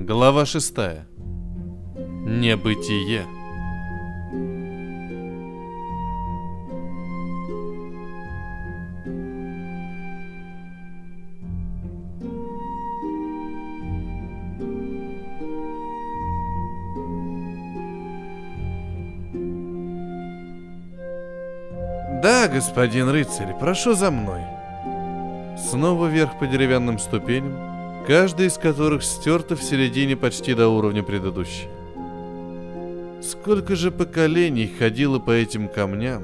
Глава шестая. Небытие. Да, господин рыцарь, прошу за мной. Снова вверх по деревянным ступеням, каждая из которых стерта в середине почти до уровня предыдущей. Сколько же поколений ходило по этим камням,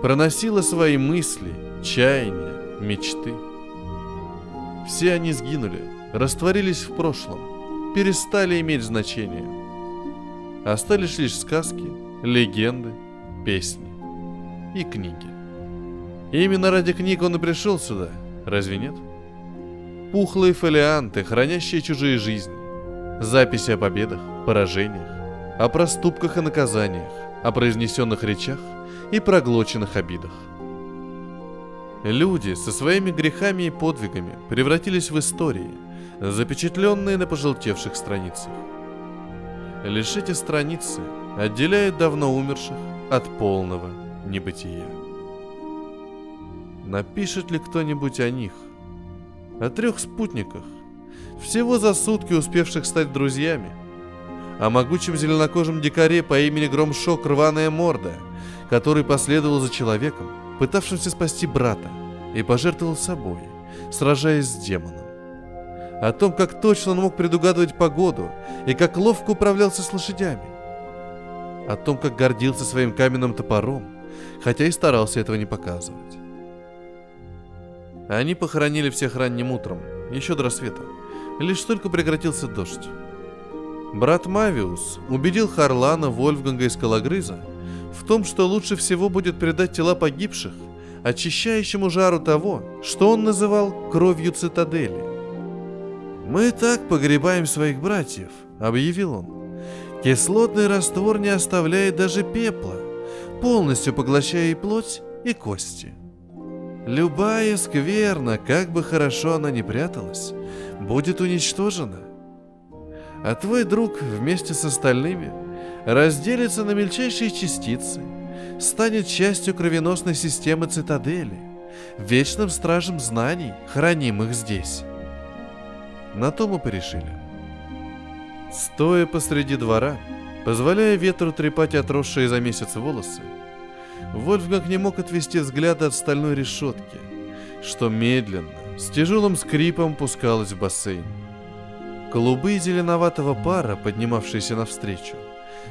проносило свои мысли, чаяния, мечты. Все они сгинули, растворились в прошлом, перестали иметь значение. Остались лишь сказки, легенды, песни и книги. И именно ради книг он и пришел сюда, разве нет? Пухлые фолианты, хранящие чужие жизни, записи о победах, поражениях, о проступках и наказаниях, о произнесенных речах и проглоченных обидах. Люди со своими грехами и подвигами превратились в истории, запечатленные на пожелтевших страницах. Лишь эти страницы отделяют давно умерших от полного небытия. Напишет ли кто-нибудь о них? О трех спутниках, всего за сутки успевших стать друзьями? О могучем зеленокожем дикаре по имени Громшок Рваная Морда, который последовал за человеком, пытавшимся спасти брата, и пожертвовал собой, сражаясь с демоном. О том, как точно он мог предугадывать погоду и как ловко управлялся с лошадями. О том, как гордился своим каменным топором, хотя и старался этого не показывать. Они похоронили всех ранним утром, еще до рассвета. Лишь только прекратился дождь. Брат Мавиус убедил Харлана, Вольфганга и Скалогрыза в том, что лучше всего будет предать тела погибших очищающему жару того, что он называл кровью цитадели. «Мы так погребаем своих братьев», — объявил он. «Кислотный раствор не оставляет даже пепла, полностью поглощая и плоть, и кости. Любая скверна, как бы хорошо она ни пряталась, будет уничтожена. А твой друг вместе с остальными разделится на мельчайшие частицы, станет частью кровеносной системы цитадели, вечным стражем знаний, хранимых здесь. На то мы порешили. Стоя посреди двора, позволяя ветру трепать отросшие за месяц волосы, Вольфганг не мог отвести взгляд от стальной решетки, что медленно, с тяжелым скрипом пускалась в бассейн. Клубы зеленоватого пара, поднимавшиеся навстречу,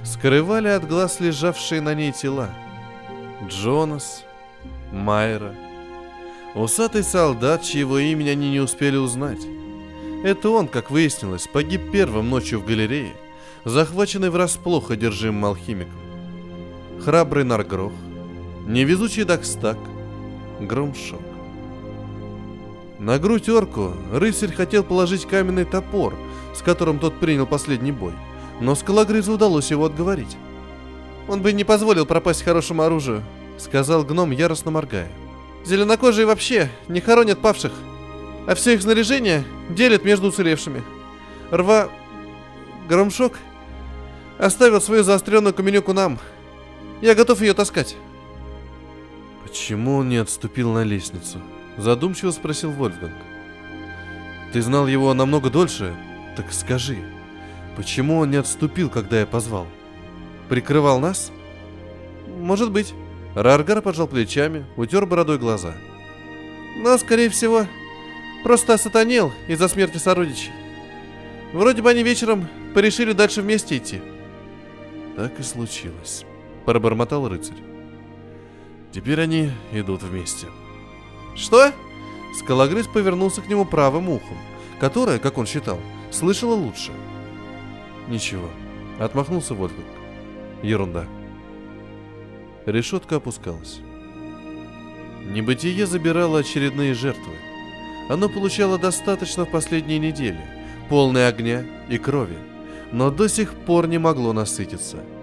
скрывали от глаз лежавшие на ней тела. Джонас, Майра, усатый солдат, чьего имени они не успели узнать. Это он, как выяснилось, погиб первым ночью в галерее, захваченный врасплох одержимым алхимиком. Храбрый Наргрох, невезучий Дакстак, Громшок. На грудь орку рыцарь хотел положить каменный топор, с которым тот принял последний бой, но скалогрызу удалось его отговорить. «Он бы не позволил пропасть хорошему оружию», — сказал гном, яростно моргая. «Зеленокожие вообще не хоронят павших, а все их снаряжение делят между уцелевшими. Рва... Громшок оставил свою заостренную каменюку нам. Я готов ее таскать». «Почему он не отступил на лестницу?» Задумчиво спросил Вольфганг. «Ты знал его намного дольше, так скажи, почему он не отступил, когда я позвал? Прикрывал нас?» «Может быть». Раргар пожал плечами, утер бородой глаза. «Но, скорее всего, просто осатанел из-за смерти сородичей. Вроде бы они вечером порешили дальше вместе идти». «Так и случилось», — пробормотал рыцарь. Теперь они идут вместе. «Что?» Скалогрыз повернулся к нему правым ухом, которое, как он считал, слышало лучше. «Ничего», — отмахнулся Вольфганг. «Ерунда». Решетка опускалась. Небытие забирало очередные жертвы. Оно получало достаточно в последние недели, полное огня и крови, но до сих пор не могло насытиться —